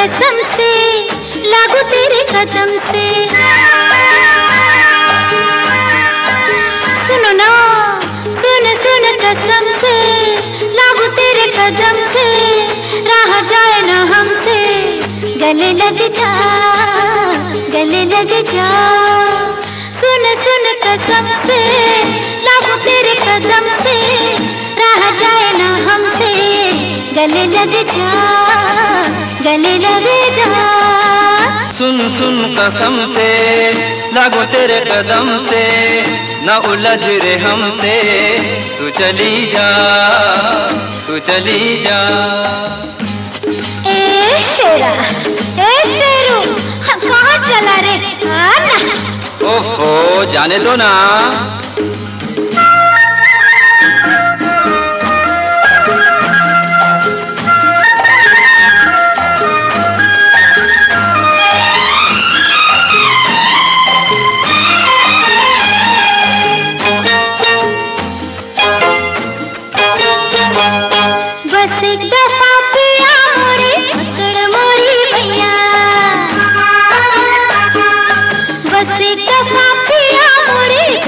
कसम से, लागू तेरे कदम से। सुनो ना, सुन सुन कसम से, लागू तेरे कदम से, रहा जाए ना हमसे। गले लग जा, गले लग जा। सुन सुन कसम से, लागू तेरे कदम से, रहा जाए ना हमसे। गले लग जा। गले लग जा। सुन सुन कसम से लागो तेरे कदम से न उलझ रे हमसे। तू चली जा तू चली जा। ए शेरा ए शेरू कहाँ चला रे? ओहो जाने दो ना।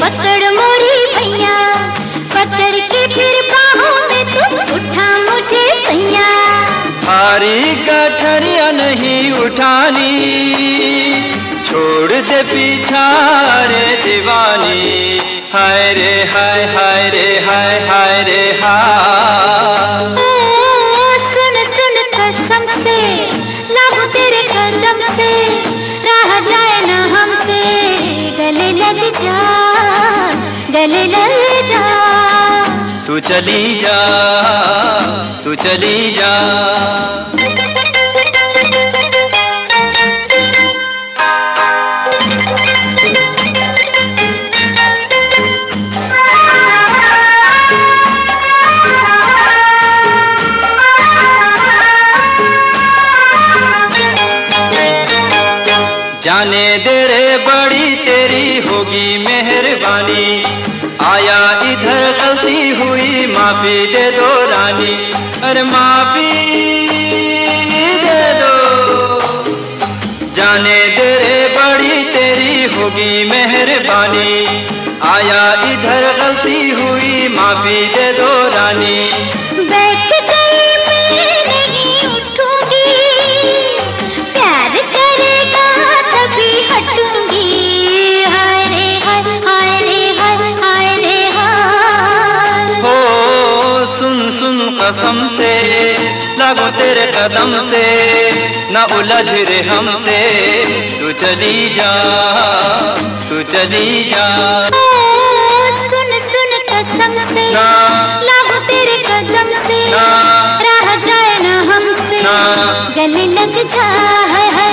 पकड़ मोरी भैया पकड़ के फिर बाहों में तू उठा मुझे सैया। भारी गठरिया नहीं उठानी छोड़ दे पीछा रे दीवानी। हाय रे हाय हाय रे हाय हाय रे हाय। सुन सुन कसम से लागू तेरे कदम से रह जाए ना हमसे गले लग जा। लग जा। तू चली जा, तू चली जा। जाने दे रे बड़ी तेरी होगी मेहरबानी। इधर गलती हुई माफ़ी दे दो रानी। अरे माफ़ी दे दो। जाने दे रे बड़ी, तेरी होगी मेहरबानी। आया इधर, गलती हुई, माफ़ी दे दो रानी। कसम से लागो तेरे कदम से न उलझ रे हमसे। तू चली जा तू चली जा। सुन सुन कसम से लागू तेरे कदम से रह जाए ना हमसे। गले लग जा है है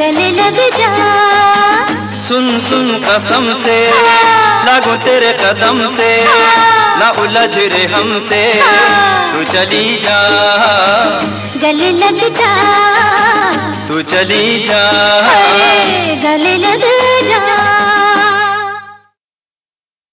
गले लग जा। सुन सुन कसम से लागो तेरे कदम से। न उलझ रे हमसे। तू चली जा। गले लग जा। तू चली है, जा